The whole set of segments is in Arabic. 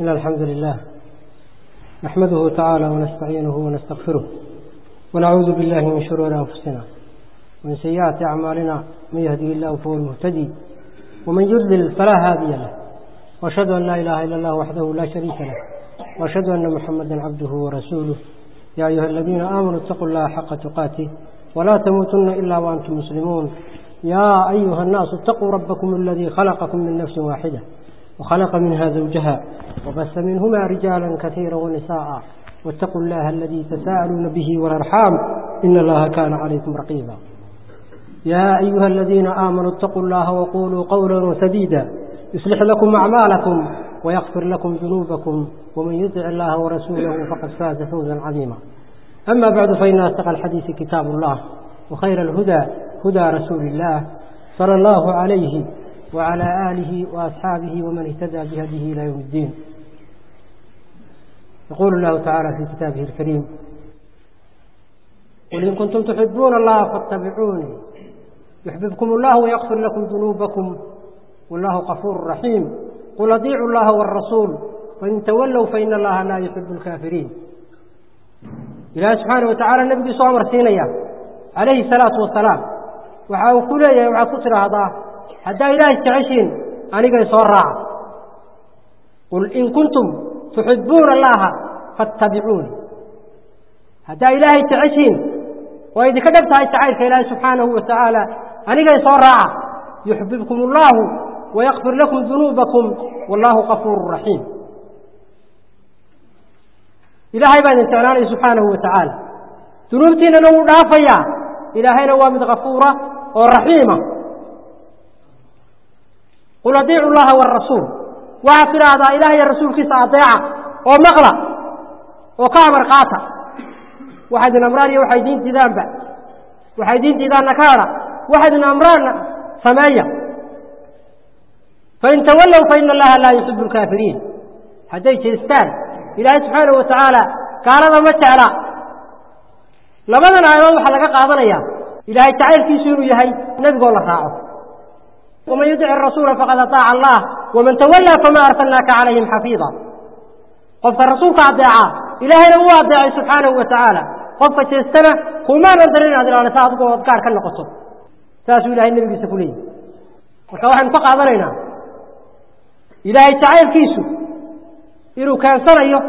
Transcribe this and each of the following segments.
إن الحمد لله نحمده تعالى ونستعينه ونستغفره ونعوذ بالله من شرور أنفسنا ومن سيئات أعمالنا من يهدي الله فهو المهتدي ومن يضلل فلا هادي له وأشهد أن لا إله إلا الله وحده لا شريك له وأشهد أن محمدا عبده ورسوله يا أيها الذين آمنوا اتقوا الله حق تقاته ولا تموتن إلا وأنتم مسلمون يا أيها الناس اتقوا ربكم الذي خلقكم من نفس واحدة وخلق منها زوجها وبث منهما رجالا كثيرا ونساء واتقوا الله الذي تساءلون به والأرحام إن الله كان عليكم رقيبا. يا أيها الذين آمنوا اتقوا الله وقولوا قولا سديدا. يصلح لكم أعمالكم ويغفر لكم ذنوبكم ومن يطع الله ورسوله فقد فاز فوزا عظيما. أما بعد فإن أصدق الحديث كتاب الله وخير الهدى هدى رسول الله صلى الله عليه وعلى آله وأصحابه ومن اهتدى بهديه إلى يوم الدين يقول الله تعالى في كتابه الكريم قل إن كنتم تحبون الله فاتبعوني يحببكم الله ويغفر لكم ذنوبكم والله غفور رحيم قل أطيعوا الله والرسول وإن تولوا فإن الله لا يحب الكافرين إلهي سبحانه وتعالى النبي صلى الله عليه وسلم عليه الصلاة والسلام waxa uu ku leeyahay waxaad ku tidhaahdaa حتى إله استعشين أني قد صورا قل إن كنتم تحبون الله فاتبعوني حتى إله استعشين وإذا كتبت أستعير كإله سبحانه وتعالى أني قد صورا يحببكم الله ويغفر لكم ذنوبكم والله غفور رحيم. إله عباد انتعناني سبحانه وتعالى. ذنوبتنا نور نافيا إلهينا وامد غفورة ورحيمة. قل اطيعوا الله والرسول. وعفر هذا إلهي الرسول كيس أطيع ومغلى وكامر قاطع. واحد الأمرار يوحي دين تذان بعد وحي دين تذان نكارة. واحد الأمرار سمايا فإن تولوا فإن الله لا يحب الكافرين. حتى يتلستان إلهي سبحانه وتعالى قال ما تعالى. لماذا نعلم حلقة قاضنا إياه إلهي تعالى في سوره يهي؟ نبقى الله خاعه ومن يطع الرسول فقد أطاع الله ومن تولى فما أرسلناك عليهم حفيظا. قفت الرسول قد دعاه إلهي هو داعي سبحانه وتعالى. قفت تستنى قوما ننظرين عدل على ساعدك وأذكارك النقصر ساسو إلهي النبي سفلين وكواحا انفق أظنينا إلهي تعالى كيسو. إلو كان صريه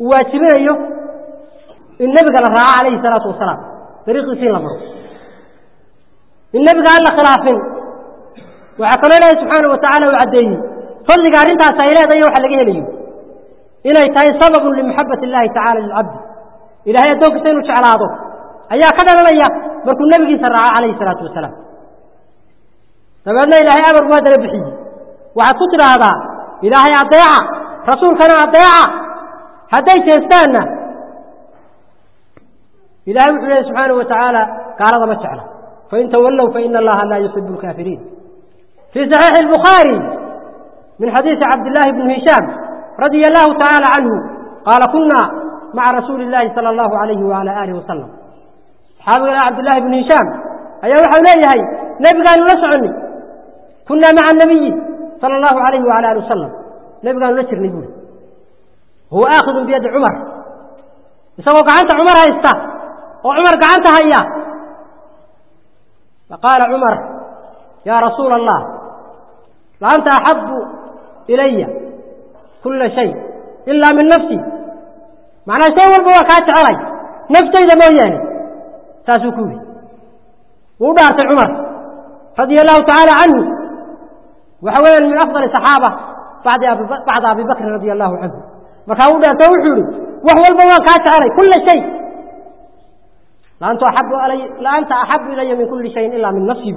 واتبينيه النبي قال الرعاة عليه الصلاة والسلام. طريق سين لمر النبي قال لخلافين. وعقل الله سبحانه وتعالى وعديني. فضلك أنت أسأل إليه طيب وحل لك إليه إليه تأي سبب لمحبة الله تعالى للعبد. إلى إليه يدوك سينو شعلاته أيا قد ليا بركو النبي سرعا عليه الصلاة والسلام. طبعا إليه أبر قواد ربحي وعطتنا هذا. إليه أبداعا رسول كان أبداعا هذا يستانا إليه سبحانه وتعالى قال هذا ما فإن تولوا فإن الله لا يحب الكافرين. في صحيح البخاري من حديث عبد الله بن هشام رضي الله تعالى عنه قال كنا مع رسول الله صلى الله عليه وعلى آله وسلم. حاضر عبد الله بن هشام. هي الحولية هاي نبقى نلسعني كنا مع النبي صلى الله عليه وعلى آله وسلم. نبقى نلسر نقول. هو آخذ بيد عمر. يسوى قعانت عمر هاي استاه وعمر قعانت هاي فقال عمر يا رسول الله وأنت أحب إلي كل شيء إلا من نفسي. معنى سيور بوكات علي. نفسي إذا موياني ساسوكوبي وبعت عمر رضي الله تعالى عنه. وحوالا من أفضل صحابة بعد بعد أبي بكر رضي الله عنه. مكاودا توحولي وهو البواكات علي. كل شيء. لأنت أحب علي لأنت أحب إلي من كل شيء إلا من نفسي.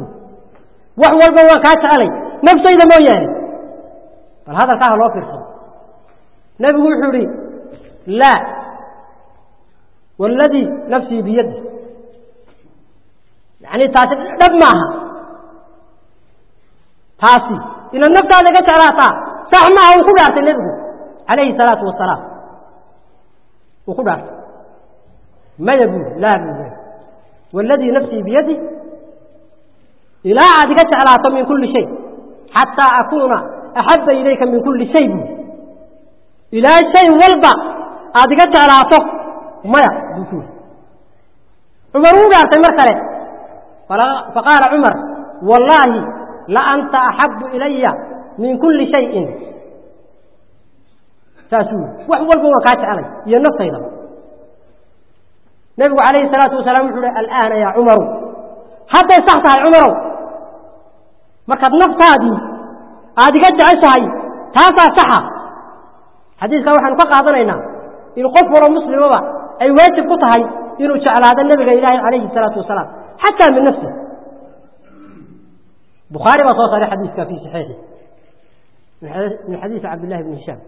وهو البواكات علي. نفسيدا ما يعني. فهذا قاه الله في الحب نبي وحوري لا. والذي نفسي بيده. يعني تاتي دمها تاتي إن النفس هذا كتراتا سعما وخبرت النبي. عليه الصلاة والسلام. وخبرت. ما يقول؟ لا من والذي نفسي بيده. إلى عاد كتراتا من كل شيء. Xataa akuuna axabba ilayka min kulli shay buuri ilaa shay walba aad iga jeclaato maya buu ku yidhi cumar wuu dhaartay mar kale faqaala cumar wallaahi la anta axabu ilaya min kulli shayin saasuu yidhi wax walba waan kaa jecelay iyo naftaydaba nebigu calayhi salaatu wasalaam wuxuu uhi alaana yaa cumaru hadday sax tahay cumarow مركب نفتادي هذه هذه قد عشاي تاسع صحة. حديث كانوا حن فقه هذا هنا إنه قف ولا مسلم وبا. أي وقت قطها إنه شعل هذا النبي عليه عليه الصلاة حتى من نفسه. بخاري ما صار حديث كافي صحيح. من حديث عبد الله بن هشام.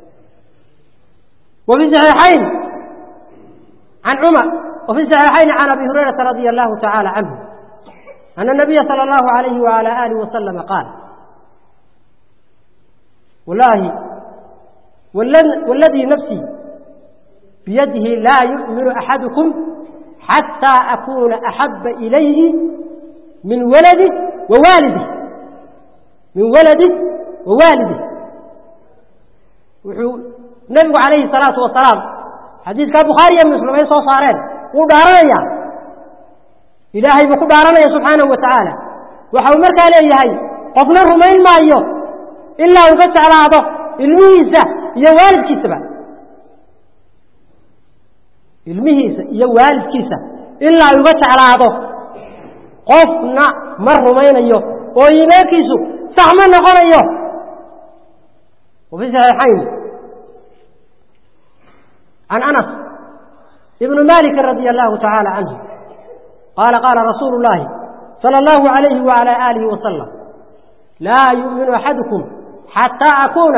وفي الصحيحين عن عمر. وفي الصحيحين عن أبي هريرة رضي الله تعالى عنه. أن النبي صلى الله عليه وعلى آله وسلم قال والله والذي نفسي بيده لا يؤمن أحدكم حتى أكون أحب إليه من ولده ووالده من ولده ووالده. نبي عليه الصلاة والسلام حديث كابو خاريا من سلمين صوصارين ودارين يعني ku dhaaranaya subxaanahu wa tacaala waxa uu markaa leeyahay qofna rumayn maayo ilaa uga jeclaado ilmihiisa iyo waalidkiisaba ilmihiisa iyo waalidkiisa ilaa uga jeclaado qofna ma rumaynayo oo iimaankiisu sax ma noqonayo wa fi saxiixayn can anas ibnu malikin radia allahu tacaala canhu قال قال رسول الله صلى الله عليه وعلى آله وسلم لا يؤمن أحدكم حتى أكون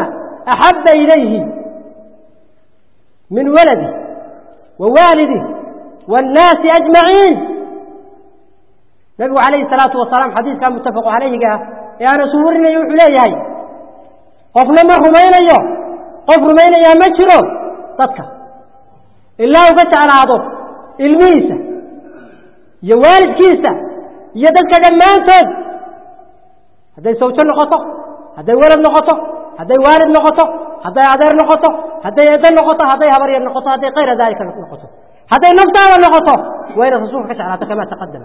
أحب إليه من ولده ووالده والناس أجمعين. نبي عليه الصلاة والسلام حديث كان متفق عليه قال يا رسول الله يوحي إليه قفل ما هو مين أيه قفل مين أيه مجره تذكر الله وفتح على عضو. الميسة يا والد كيسة يا دلك المنصب هذا يسوي النقطة هذا يورد النقطة هذا يوارد النقطة هذا يعذر النقطة هذا يذل النقطة هذا يهبر النقطة هذا غير ذلك النقطة هذا النقطة والنقطة وين الرسول كشعر كما تقدم.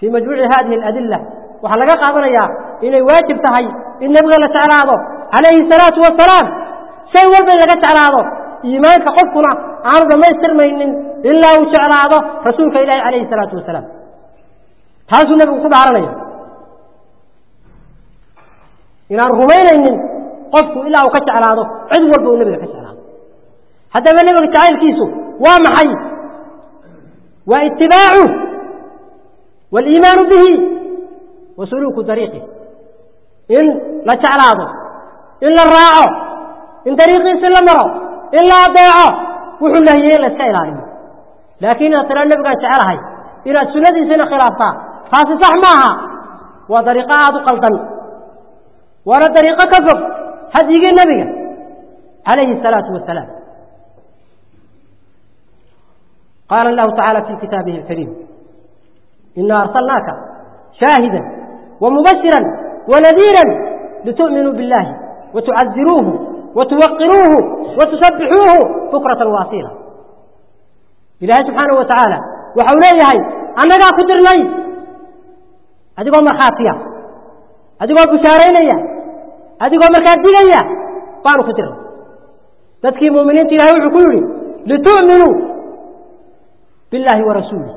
في مجموع هذه الأدلة وحلقة قادرة يا إلى واجب تهي إن نبغى نتعالى عليه الصلاة والسلام سيورد لك تعالى إيمان فقفنا عرض ما يسر ما إن إلا وشعر هذا رسولك إلهي عليه الصلاة والسلام. هذا النبي قد عرني إن الرمين إن قفت إلا وكشعر هذا. عدو ربه النبي كشعر هذا. حتى ما النبي تعالى الكيسو وامحي واتباعه. والإيمان به. وسلوك طريقه. إن لا شعر هذا. إن الراع إن طريقه سلم سلمره إلا ضيعه وحل هي لا سائل عليه. لكن ترى النبي قال سعرها إلى السنة سنة خلافها فاسسح معها. وطريقها قلطن. ولا طريقة كفر. هذه النبي. عليه الصلاة والسلام. قال الله تعالى في كتابه الكريم. إنا أرسلناك شاهدا ومبشرا ونذيرا لتؤمنوا بالله وتعذروه وتوقروه وتسبحوه فكرة واصيلة إلهي سبحانه وتعالى. وحولي هاي أنا لا قدر لي. هذا قوم الخاطية هذا قوم بشارين يا هذا قوم الكاتبين يا قانو قدر. تذكي مؤمنين تلاهي وحكولي لتؤمنوا بالله ورسوله.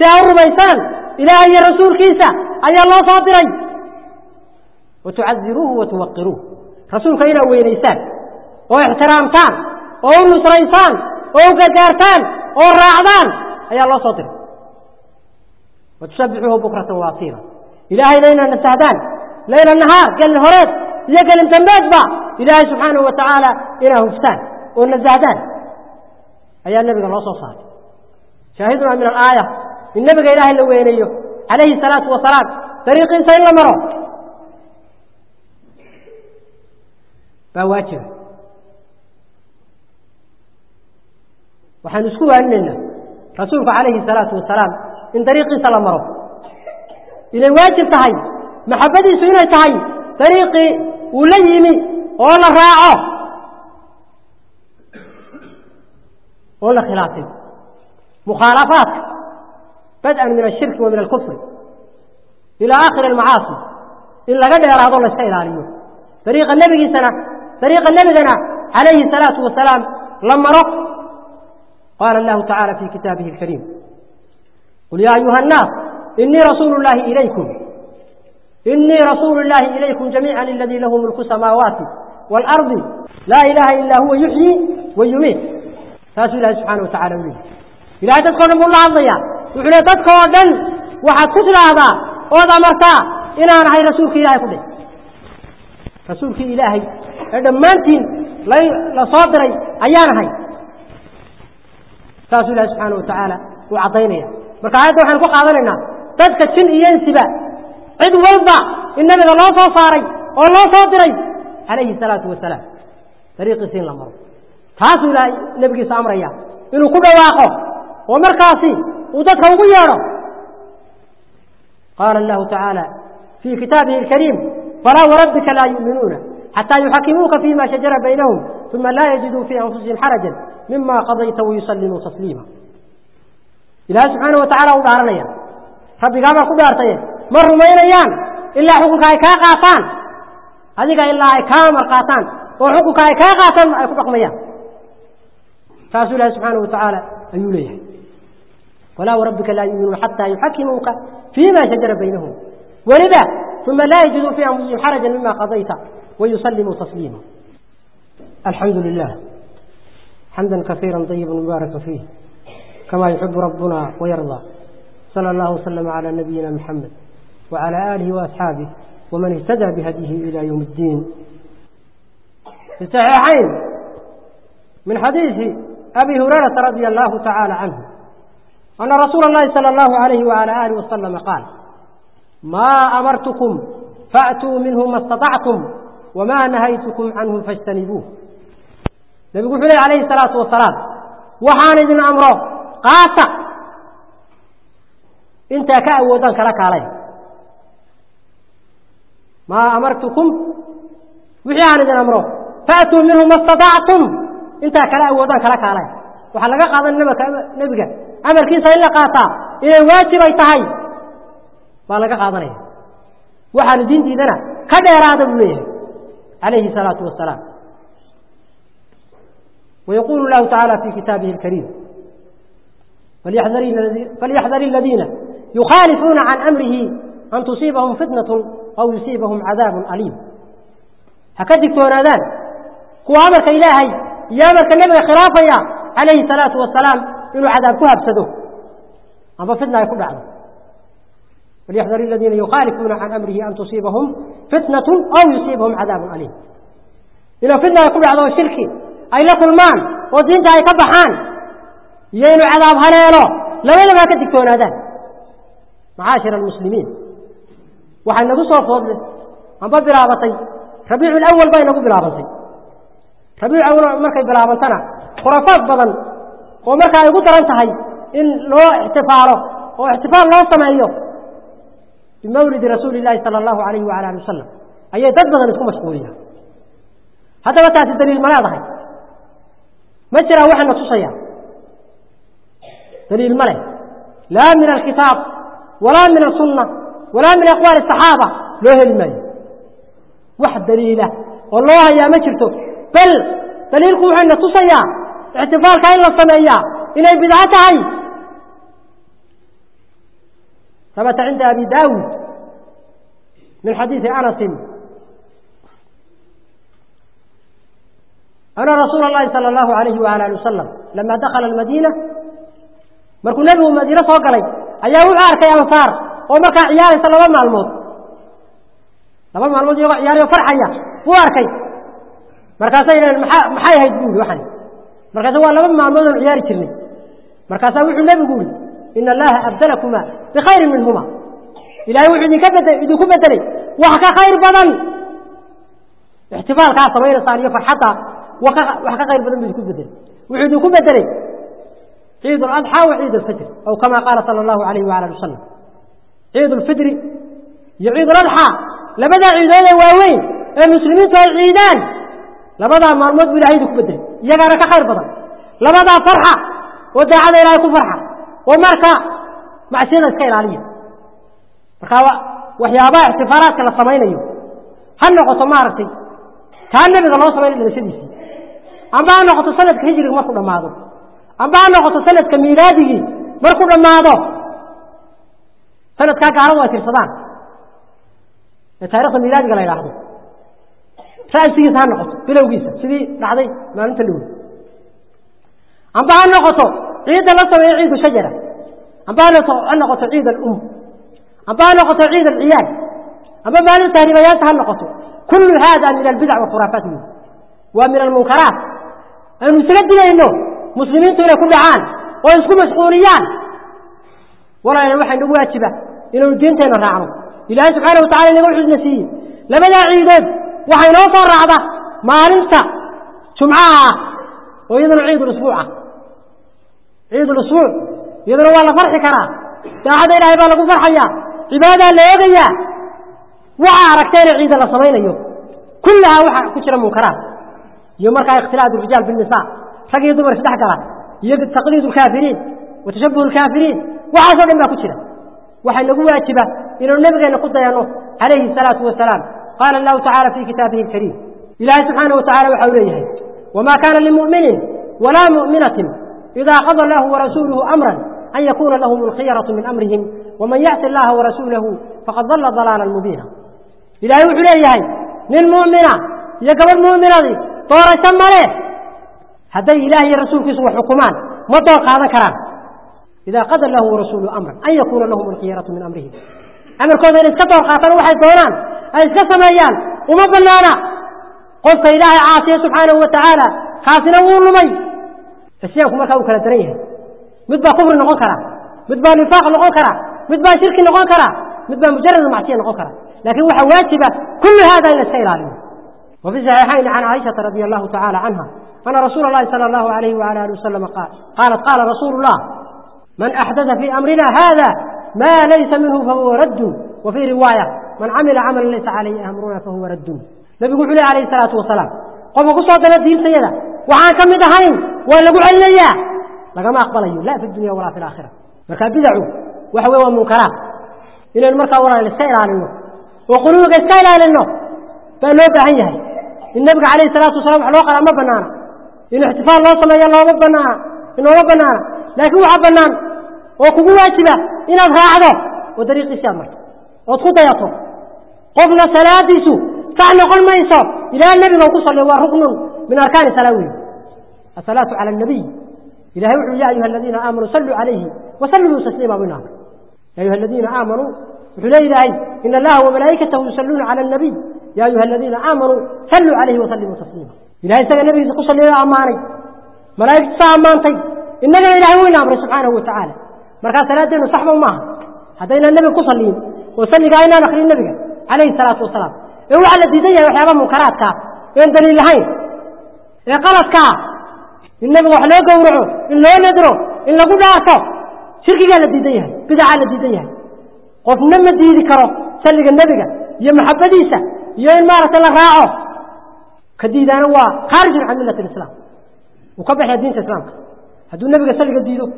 سعر ربيسان إلهي رسول كيسا. أي الله صادري وتعذروه وتوقروه. رسول خيرا وينيسان. ويحترامتان ونصريسان وقدارتان والرعدان هيا الله صدر وتسبحوه بكرة واصيرا إلهي لينا نستهدان. لينا النهار قال الهريط يقل انت مبجبع إلهي سبحانه وتعالى إلى هفتان ونزهدان هيا النبي الله صدر شاهدنا من الآية. النبي قال إلهي هو أيه عليه الصلاة والصلاة طريق إنسان لمره فواجه waxaan isku waaninaynaa rasuulku calayhi salaatu wasalaam in dariiqiisa la maro inay waajib tahay maxabbadiisu inay tahay dariiqii uu la yimi oo la raaco oo la khilaafin mukhaalafaadka bad'an min ashirki wa min alkufri ilaa aakhiri almacaasi in laga dheeraado layska ilaaliyo dariiqa nebigiisana dariiqa nebigana calayhi salaatu wasalaam la maro قال الله تعالى في كتابه الكريم قل يا أيها الناس إني رسول الله إليكم. إني رسول الله إليكم جميعا الذي له ملك السماوات والأرض. لا إله إلا هو يحيي ويميت. فأسوا الله سبحانه وتعالى وليه إلا تذكر نبو الله عضيا وإلا تذكر وردن وحكت هذا وضع مرتا إلا أنا هي رسولك إلهي قده رسولك إلهي. عندما مانتين لصادري أيانا هاي. ساس الله سبحانه وتعالى وعطينيه بركاته وحن كو قادلنا تذكر جن ينسبا عيد ووضع إن الله سو صاري. أو لو عليه الصلاة والسلام. فريق سين لمر ساس الله النبي سامريا انو قد واقف ومركاسي ودك اوو قال الله تعالى في كتابه الكريم فلا وربك لا يؤمنون حتى يحكموك فيما شجر بينهم ثم لا يجدوا في أنفسهم حرجا مما قضيت ويسلم تسليما. إله سبحانه وتعالى أبارنيا ربي قام أقول أرتيا مروا ما ينيان. إلا حقوق أيكا قاطان هذيك إلا أيكا مرقاطان وحقوق أيكا قاطان أيكا قميا فأسول الله سبحانه وتعالى أن يليه ولا وربك لا يؤمنون حتى يحكموك فيما شجر بينهم. ولذا ثم لا يجدوا في أمزهم حرجا مما قضيت ويسلموا تسليما. الحمد لله. حمدا كثيرا طيبا مبارك فيه كما يحب ربنا ويرضى. صلى الله وسلم على نبينا محمد وعلى آله وأصحابه ومن اهتدى بهديه إلى يوم الدين. في الصحيحين من حديث أبي هريرة رضي الله تعالى عنه أن رسول الله صلى الله عليه وعلى آله وسلم قال ما أمرتكم فأتوا منه ما استطعتم وما نهيتكم عنه فاجتنبوه. نبي قول عليه الصلاة والسلام. وحان إذن أمره قاطع. انت كأودان لك عليه. ما أمرتكم؟ وحان إذن أمره فأتوا منهم ما استطعتم. انت كأودان لك عليه. وحان لقى قاضي النبي نبقى عمل كيسا إلا قاطع. إلا واتب يتهي ما لقى قاضي وحان دين دينا كبير هذا عليه الصلاة والسلام. ويقول الله تعالى في كتابه الكريم فليحذر الذين يخالفون عن أمره أن تصيبهم فتنة أو يصيبهم عذاب أليم. هكذا كونادان كو أمرك إلهي يا أمرك النبي خلافيا عليه الصلاة والسلام إنه عذاب كهب سدوه أما فتنة يكون عذاب فليحذر الذين يخالفون عن أمره أن تصيبهم فتنة أو يصيبهم عذاب أليم. إنه فتنة يكون عذاب الشركي أي لكلمان ودينت أي كبحان. يين عذاب هليلو. لو إلا ما كدكتون هذا؟ معاشر المسلمين. وحن نقص وفضل أما برابطي ربيع الأول بين نقص برابطي ربيع الأول مركا برابطنا خرافات بضن ومركا يقدر انتهي. إن لو احتفاره واحتفال لو سمعيه. بمولد رسول الله صلى الله عليه وعلى الله وسلم. أيها تدبغن تكون مشغولين هذا ما تأتي الدليل ما يضحي ما ترى وحنا تصيا دليل ملك. لا من الكتاب ولا من السنة ولا من أقوال الصحابة. له المي واحد دليله. والله يا مشرته بل دليلكم عنا تصيا اعتبار كائن الصمية إلى بدعته ثبت عند أبي داود من حديث أنس. أنا رسول الله صلى الله عليه وعلى آله وسلم. لما دخل المدينة مركو نبي المدينة صوق لي أيا وعارك يا مفار ومركا عياري صلى الله عليه الموت لما الموت يقول عياري وفرح عياري وعارك مركا سيئة المحاية هاي جميل وحني. مركا سيئة لما الموت عياري كرني. مركا سيئة وعارك النبي يقول إن الله أبدلكما بخير منهما. إلا يوعد إذا كبت لي وحكا خير بضل احتفال كاسر وإلى صاريه فرحته وحكا غير بدن بيكون بدل وعيد بدل عيد الأضحى وعيد الفطر أو كما قال صلى الله عليه وعلى وسلم. عيد الفطر يعيد الأضحى. لبدا عيدان واوين؟ المسلمين في عيدان. لبدا مرمود بلا عيد يكون بدل يغارك خير بدل. لبدا فرحة؟ ودعا إلى يكون فرحة. ومركة مع سيدة سكيل عليا. فقال وحيابا احتفالات كلا سمين ايو هل نقو سمارتي كان نبي ظلو سمين إلى سيدي أما نقطة سنة هجري مركو رمادو أما نقطة سنة ميلادي مركو رمادو سنة كاك عروة ترصدان تاريخ الميلاد قال إلى حضو سأل سيئة هان نقطة بلا وقيسة سيدي رعضي ما أنت اللي أما نقطة عيد الأسوة يعيد شجرة. أما نقطة عيد الأم. أما نقطة عيد العيال. أما ما نقطة هريبيات هان كل هذا من البدع والخرافات ومن المنكرات. Maalin tahriibayaasha ha noqoto kullu haada min albidac wakhuraafaat wey waa min almunkaraat aynu isaga digayno muslimiintu inay ku dhacaan oo isku mashquuliyaan walaala waxaa nagu waajiba inaynu diinteenna raacno ilaahay subxaana watacala inaga wuxuuna siiyey labadaa ciidood waxaa inoo soo raacda maalinta jumcaha ah oo iyaduna ciidulusbuuc ah ciidulusbuuc iyaduna waa la farxi karaa daacada ilaahay baa lagu يوم كان اختلاط الرجال بالنساء. فقيه دمر سدح قال يد تقليد الكافرين وتشبه الكافرين. وعاشوا لما كثر وحين نقول واجب إنه نبغي نقضى يعني عليه الصلاة والسلام. قال الله تعالى في كتابه الكريم إلى سبحانه وتعالى وحوله وما كان لمؤمن ولا مؤمنة إذا قضى الله ورسوله أمرا أن يكون لهم الخيرة من أمرهم. ومن يعطي الله ورسوله فقد ظل ضلالا مبينا. إلى يوحي ليه للمؤمنة. يا يقبل المؤمنة doorasho male hadday ilaah iyo rasuulkiisu wax xukumaan ma door qaadan karaan idaa qada allahu warasuuluhu amran an yakuuna lahum alkhiyaratu min amrihim amarkooda inay iska door qaataan waxay doonaan ay iska sameeyaan uma banaana qofka ilaahay caasiye subxaanahu wa tacaala kaasina wuu lumay isyaanku markaa uu kala daran yahay mid baa kufri noqon kara mid baa nifaaq noqon kara mid baa shirki noqon kara mid baa mujarad macsiya noqon kara laakiin waxaa waajiba kullu hada in la iska ilaaliyo وفي الصحيحين عن عائشة رضي الله تعالى عنها أن رسول الله صلى الله عليه وعلى آله وسلم قال قالت قال رسول الله من أحدث في أمرنا هذا ما ليس منه فهو رد. وفي رواية من عمل عملا ليس عليه أمرنا فهو رد. نبي يقول عليه الصلاة والسلام قم قصة الدين سيدة وعن كم دهين ولا قول لي لقد ما أقبل لا في الدنيا ولا في الآخرة. مركا بدعوا وحوى منكرات إلى المركا ولا السائل عليه وقلوبك السائل عليه فلو بهيه النبي عليه الصلاة والسلام حلوق على ما بنانا. إنه احتفال الله صلى الله عليه بنانا إنه ما بنانا لكن هو بنان وكبو واجبة إنه راعده ودريق السامر وتخط يطو. قبل صلاة كان قل ما يصاب إلى النبي لو صلى هو ركن من أركان سلاوي الصلاة على النبي. إلى يا أيها الذين آمنوا صلوا عليه وسلموا تسليما بنا يا أيها الذين آمنوا. إلهي إن الله وملائكته يصلون على النبي. يا أيها الذين آمنوا صلوا عليه وسلموا تسليما. إلهي سجى النبي صلى الله وسلم ملائكة سامانتي إننا إلهي وين أمر سبحانه وتعالى. مركز ثلاثين وصحبه معه هذين النبي قصلين وصلي قاينا نخري النبي عليه الصلاة والسلام. هو على الديدية وحيابا منكرات كا وين دليل هين يقلت كا النبي وحلو قورعه. إن لو ندرو إن لو قدارته شركي قال الديدية. بدع على الديدية. قفنا ما ديدي كرو. سلق النبي. يا محبديسة يا إمارة الله راعه كديدان هو خارج عن ملة الإسلام. وكبح دين الإسلام. هدو النبي سلق الديدو.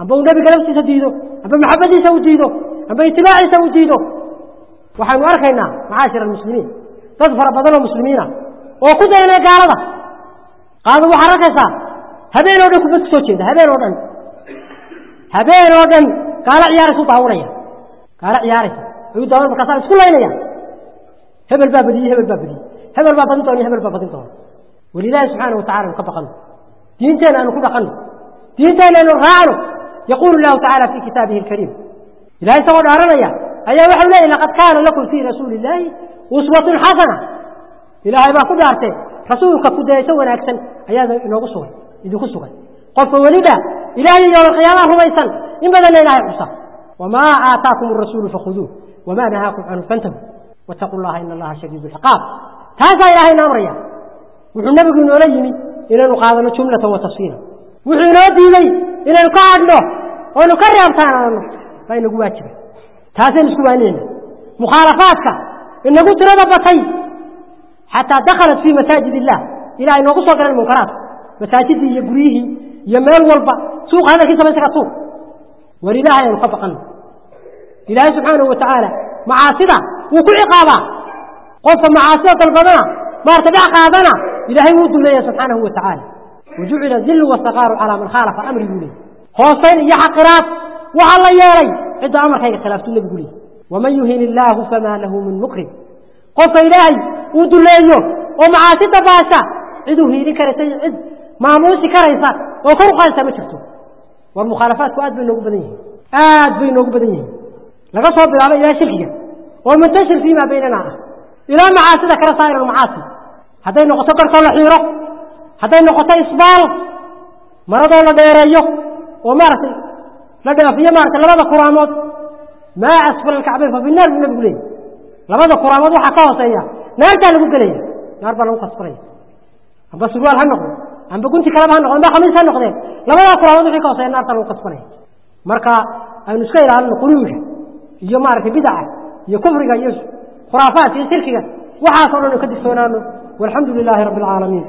أما النبي نفسه ديدو أما محبديسة وديدو أما اتباعيسة وديدو وحن أركينا معاشر المسلمين. تظفر بدل المسلمين. وقد أنا قالوا قالوا وحركة هبين ودن كبت سوتشين هبين ودن. هبين ودن. قال عيارة سوطة هوريا قال عيارة يقول دور بكسر. اسكول لينيا هبل دي هبل باب دي. هبل باب بدنتوني هبل باب بدنتوني ولله سبحانه وتعالى نكبقن دينتنا أن نكبقن دينتنا أن نرعانه يقول الله تعالى في كتابه الكريم. إلهي سوى دارنا أيها وحولي لقد كان لكم في رسول الله أسوة حسنة. إلهي ما كنت أرتي. رسولك كنت يسوى أكسن أيها إنه قصوى إذا قصوى قلت ولدا إلهي يوم القيامة هو يسن إن بدل إلهي عصى وما آتاكم الرسول فخذوه. وما نهاكم عنه فانتهوا. واتقوا الله إن الله شديد العقاب. هذا إلهي نامريا وحو النبي قلنا إلى نقاضنا جملة وتفصيلا. وحو نودي لي إلى نقاعد له. ونكرر أمتانا فإن قواتنا تاسين سكوانين مخالفاتك. إن قلت رضا بطي حتى دخلت في مساجد الله. إلى أن نقص المنكرات. مساجد يقريه يمال والبا. suuqa hadalkiisa ba isaga tuur war ilaahay aynu ka baqanno ilaahay وكل عقابة قف مع عاصيك البناء ما ارتدع قابنا إلى هيموت الله سبحانه وتعالى. وجعل ذل وصغار على من خالف أمر يولي. خوصين يا حقرات وعلى يا ياري عد أمر خير خلافت الله بقولي. ومن يهين الله فما له من مقرب قف إلهي. ود الله ومع عاصيك باسا عدو هيري كريسي عد ما موسي كريسا. وكل ما شفته والمخالفات وآد أدبي نقبنيه أدبي نقبنيه لقد صبر على إلى شركه ومنتشر فيما بيننا. إلى معاصي كرا صائر المعاصي. هذين نقطة كرسول حيرة هذين نقطة إسبال. مرضى ولا ديريه ومارس لا في مارس لا بد كرامات ما أسفل الكعبة ففي النار من بقولي لا بد كرامات وحقاها سيا نار كان بقولي نار بلا نقص بري أم بس رجال هنقول. أم بكون تكلم هنقول. ما خميس هنقول. لا بد كرامات وحقاها سيا نار تلو قص بري مركا أنا نسخة إلى هنقول يوم مارس بدعة. يكفرك يجب خرافات يسلكك وحاصلنا كدسونا والحمد لله رب العالمين.